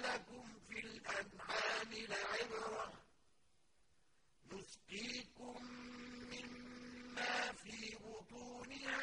لكم في الأنعام لعبرة نسقيكم مما في بطونها